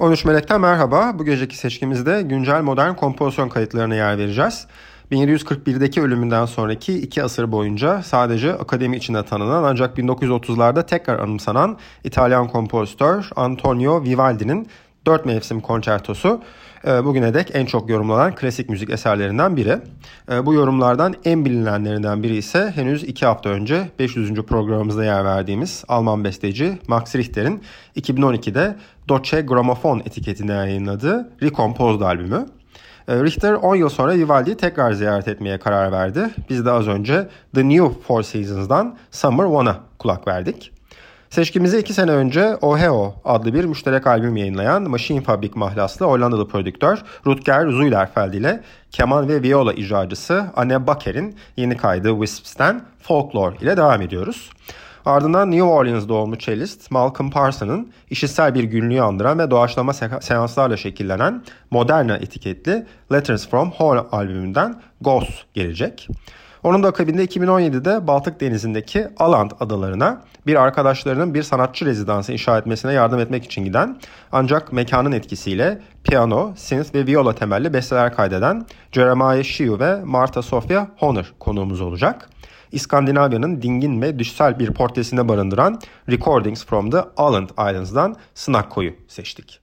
13 Melek'ten merhaba. Bu geceki seçkimizde güncel modern kompozisyon kayıtlarına yer vereceğiz. 1741'deki ölümünden sonraki iki asır boyunca sadece akademi içinde tanınan ancak 1930'larda tekrar anımsanan İtalyan kompozitör Antonio Vivaldi'nin dört mevsim konçertosu e, bugüne dek en çok yorumlanan klasik müzik eserlerinden biri. E, bu yorumlardan en bilinenlerinden biri ise henüz iki hafta önce 500. programımızda yer verdiğimiz Alman besteci Max Richter'in 2012'de Dolce Gramophon etiketine yayınladığı Recomposed albümü. E, Richter 10 yıl sonra Vivaldi'yi tekrar ziyaret etmeye karar verdi. Biz de az önce The New Four Seasons'dan Summer One'a kulak verdik. Seçkimizi iki sene önce Oheo adlı bir müşterek albüm yayınlayan Machine Fabric mahlaslı Hollandalı prodüktör Rutger Zuilerfeld ile keman ve viola icracısı Anne Bakker'in yeni kaydı Wisps'ten Folklore ile devam ediyoruz. Ardından New Orleans doğumlu cellist Malcolm Parsons'ın işitsel bir günlüğü andıran ve doğaçlama seanslarla şekillenen Moderna etiketli Letters from Home albümünden Ghost gelecek. Onun da akabinde 2017'de Baltık Denizi'ndeki Aland adalarına bir arkadaşlarının bir sanatçı rezidansı inşa etmesine yardım etmek için giden ancak mekanın etkisiyle piyano, synth ve viola temelli besteler kaydeden Jeremiah Shiu ve Marta Sofia Honor konuğumuz olacak. İskandinavya'nın dingin ve düşsel bir portresini barındıran Recordings from the Island Islands'dan Snakko'yu seçtik.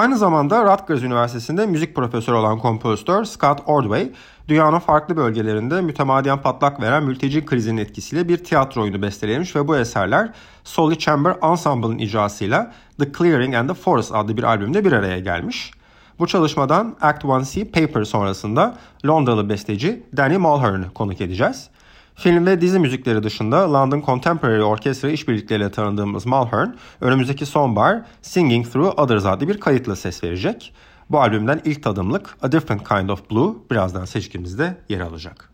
Aynı zamanda Rutgers Üniversitesi'nde müzik profesörü olan kompozitör Scott Ordway, dünyanın farklı bölgelerinde mütemadiyen patlak veren mülteci krizinin etkisiyle bir tiyatro oyunu bestelemiş ve bu eserler Soli Chamber Ensemble'ın icrasıyla The Clearing and the Forest adlı bir albümde bir araya gelmiş. Bu çalışmadan Act 1C Paper sonrasında Londralı besteci Danny Mulhern'ı konuk edeceğiz. Film ve dizi müzikleri dışında London Contemporary Orchestra işbirlikleriyle tanıdığımız Mulhern, önümüzdeki sonbahar Singing Through Others adlı bir kayıtla ses verecek. Bu albümden ilk tadımlık A Different Kind of Blue birazdan seçkimizde yer alacak.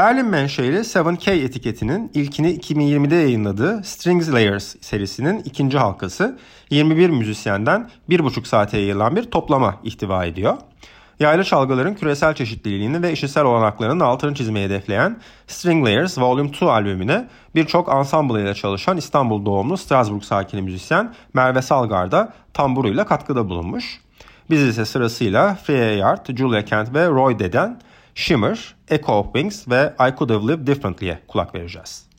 Berlin menşeli 7K etiketinin ilkini 2020'de yayınladığı Strings Layers serisinin ikinci halkası 21 müzisyenden 1,5 saate yayılan bir toplama ihtiva ediyor. Yaylı çalgıların küresel çeşitliliğini ve işitsel olanaklarının altını çizmeyi hedefleyen String Layers Volume 2 albümüne birçok ensemble ile çalışan İstanbul doğumlu Strasbourg sakini müzisyen Merve Salgar da tamburuyla katkıda bulunmuş. Biz ise sırasıyla Freya Yard, Julia Kent ve Roy Deden Shimmer, Echo of Wings ve I Could Have Lived Differently'e kulak vereceğiz.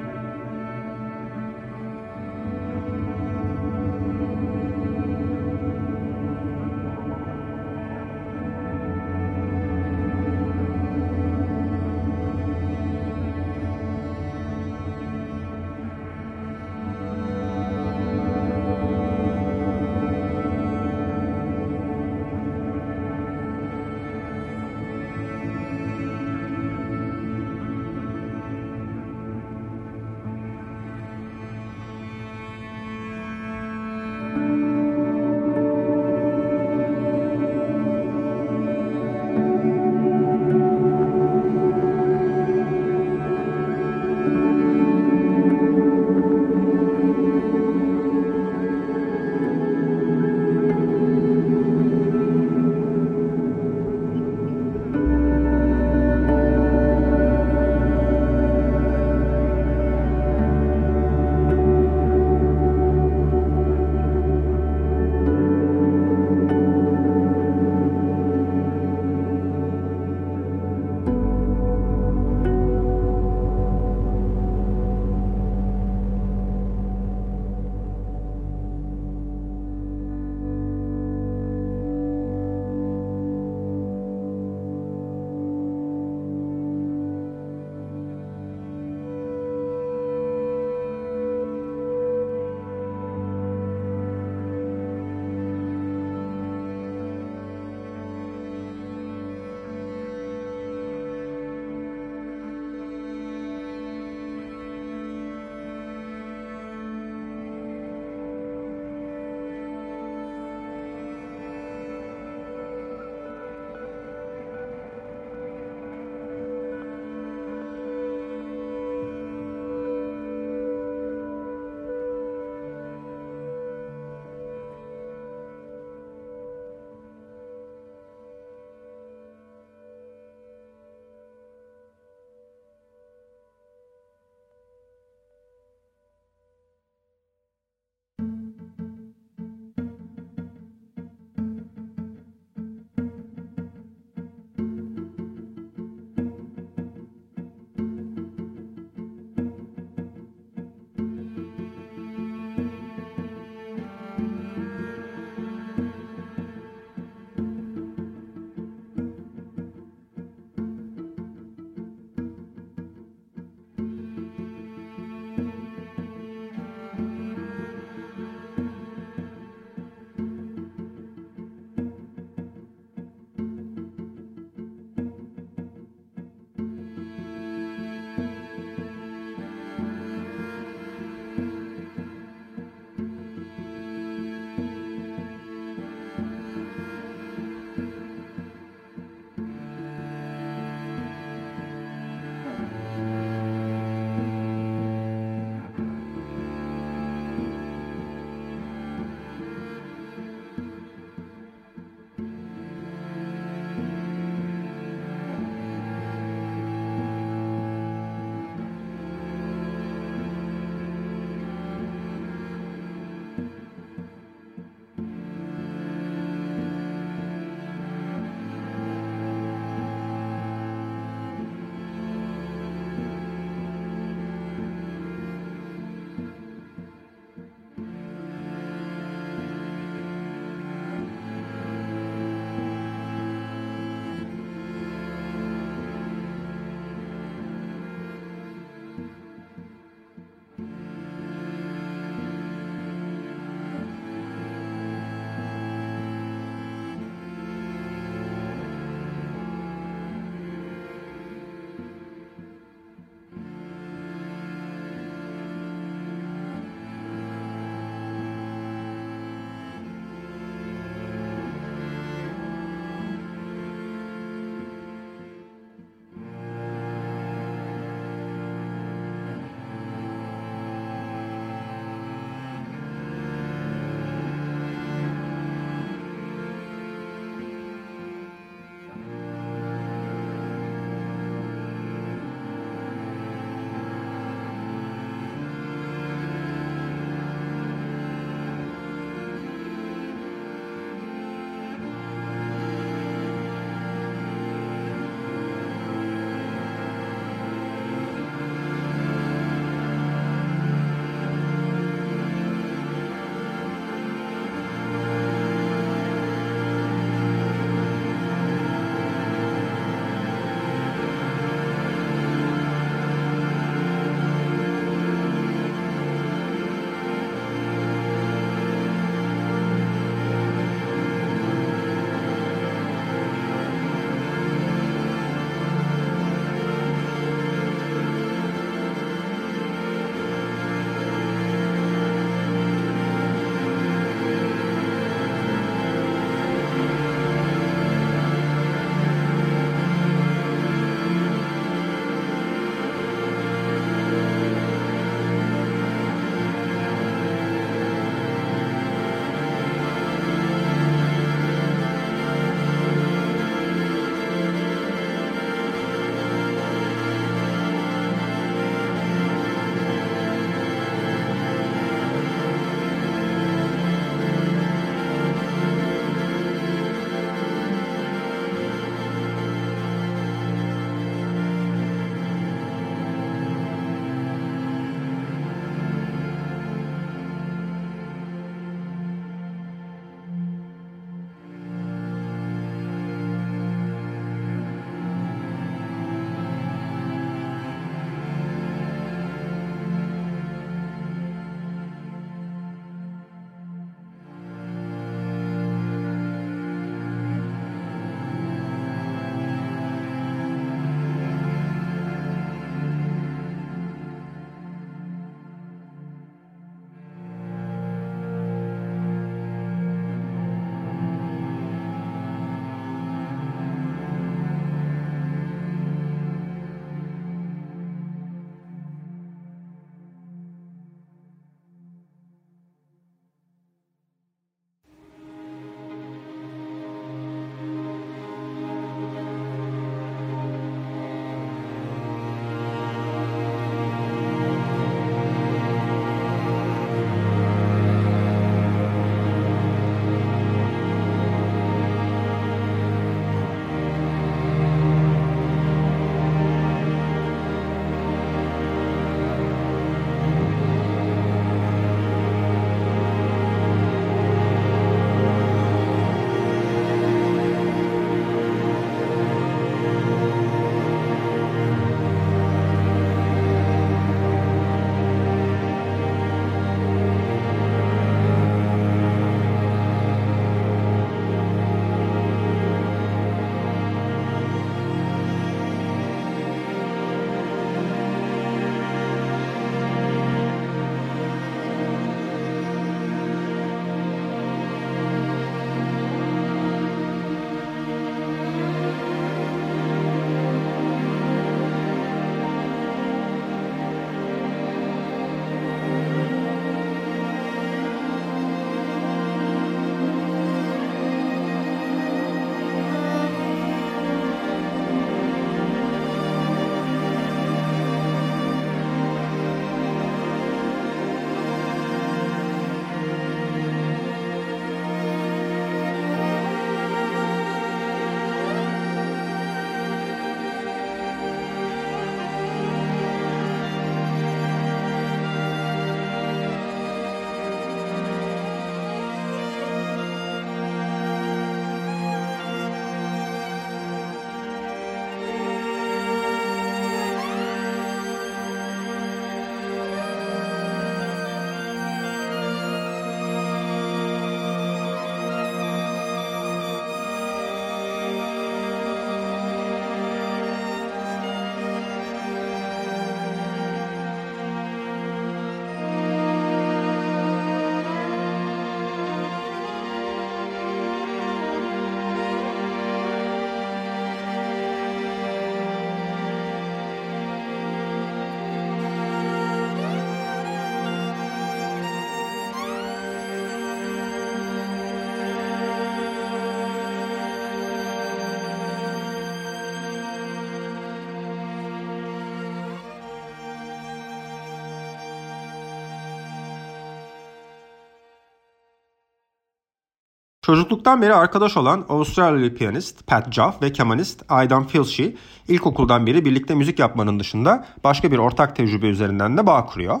Çocukluktan beri arkadaş olan Avustralyalı piyanist Pat Juff ve kemanist Aidan Filshey ilkokuldan beri birlikte müzik yapmanın dışında başka bir ortak tecrübe üzerinden de bağ kuruyor.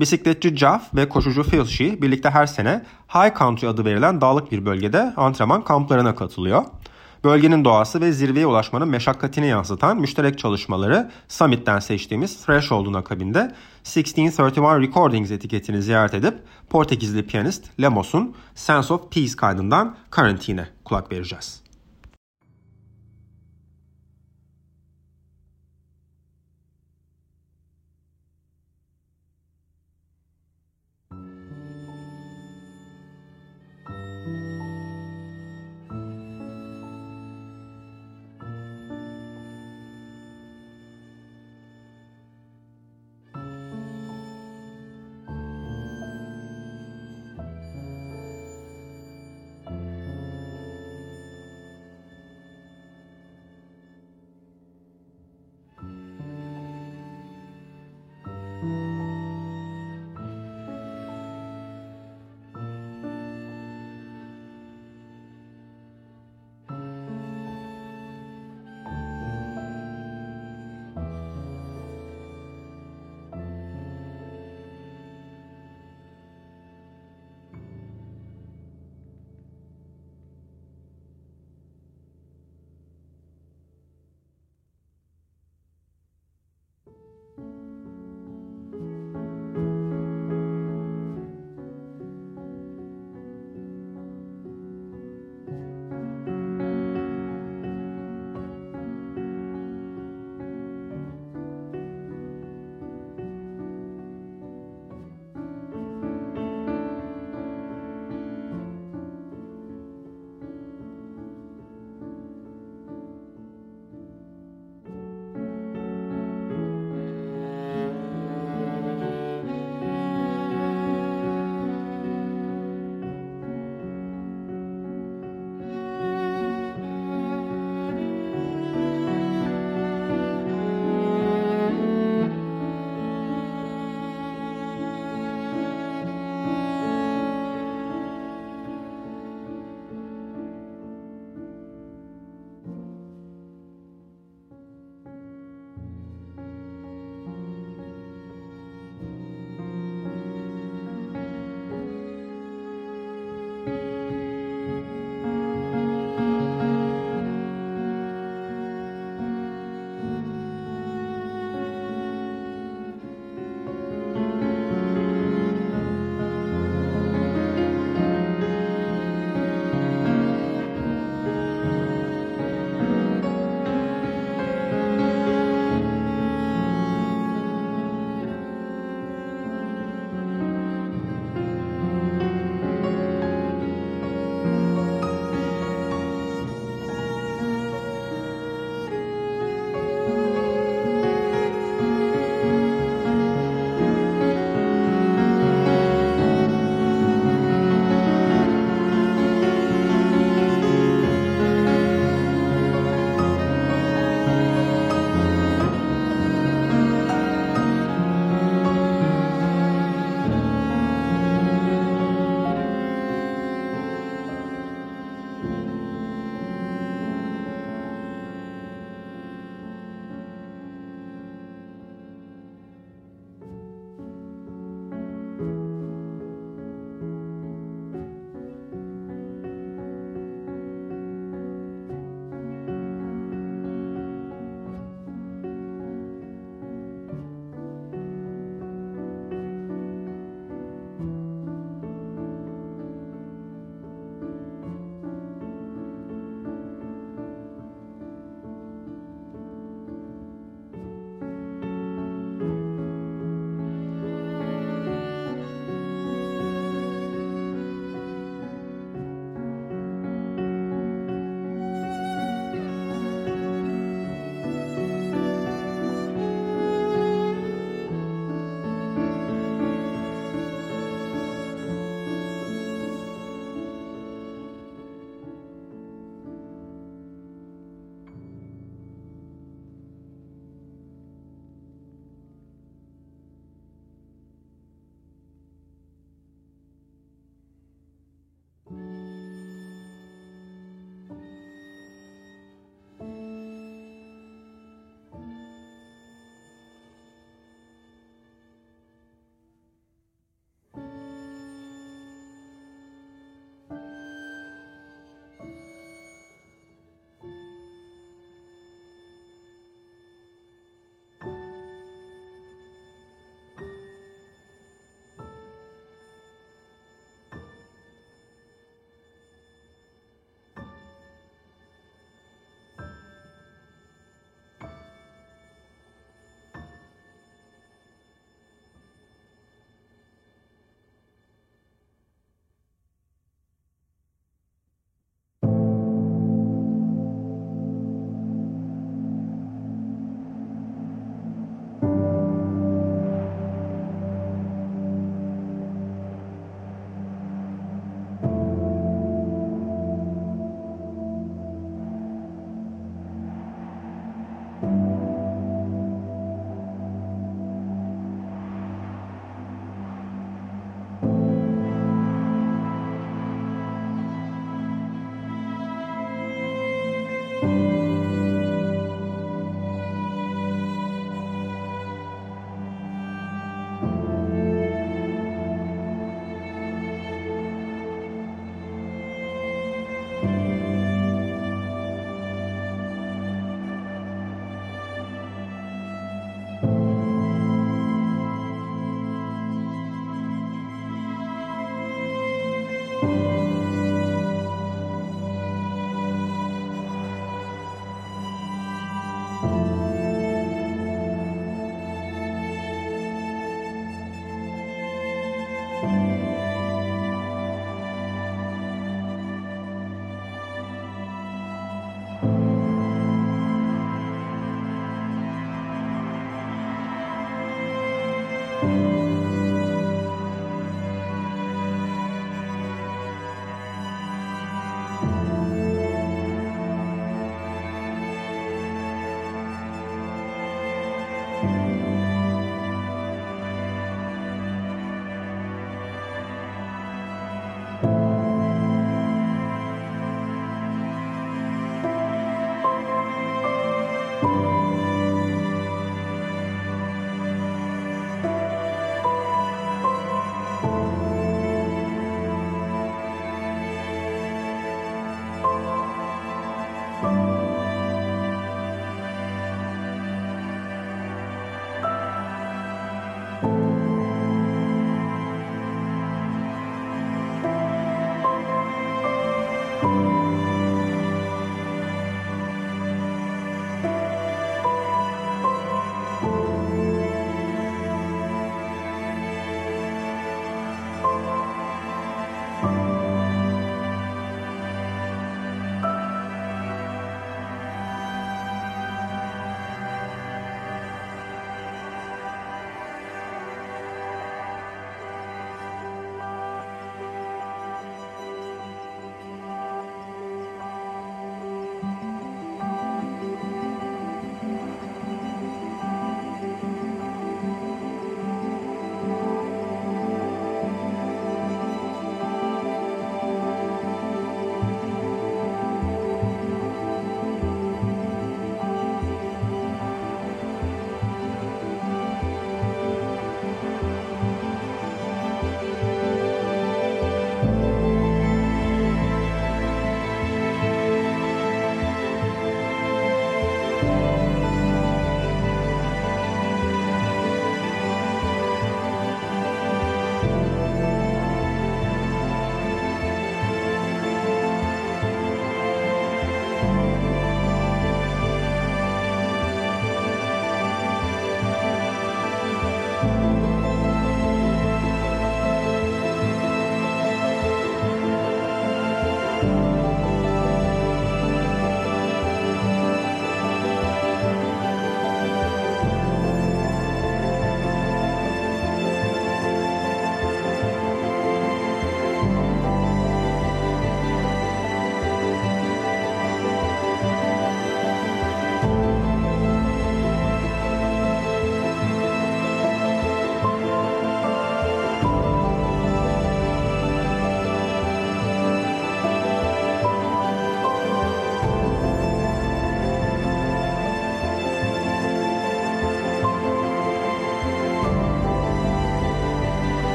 Bisikletçi Juff ve koşucu Filshey birlikte her sene High Country adı verilen dağlık bir bölgede antrenman kamplarına katılıyor. Bölgenin doğası ve zirveye ulaşmanın meşakkatini yansıtan müşterek çalışmaları Summit'ten seçtiğimiz Threshold'un akabinde 1631 Recordings etiketini ziyaret edip Portekizli piyanist Lemos'un Sense of Peace kaydından Quarantine kulak vereceğiz.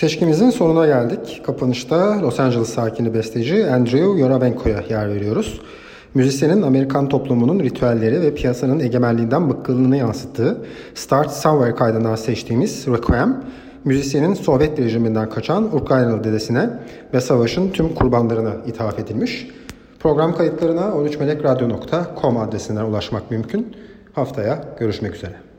Seçkimizin sonuna geldik. Kapanışta Los Angeles sakini besteci Andrew Yorabenko'ya yer veriyoruz. Müzisyenin Amerikan toplumunun ritüelleri ve piyasanın egemenliğinden bıkkınlığını yansıttığı Start Somewhere kaydından seçtiğimiz Requiem, müzisyenin Sovyet rejiminden kaçan Ukraynalı dedesine ve savaşın tüm kurbanlarına ithaf edilmiş. Program kayıtlarına 13melekradyo.com adresinden ulaşmak mümkün. Haftaya görüşmek üzere.